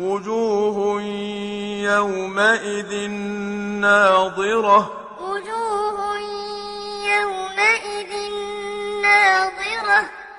وُجُوهٌ يَوْمَئِذٍ نَّاضِرَةٌ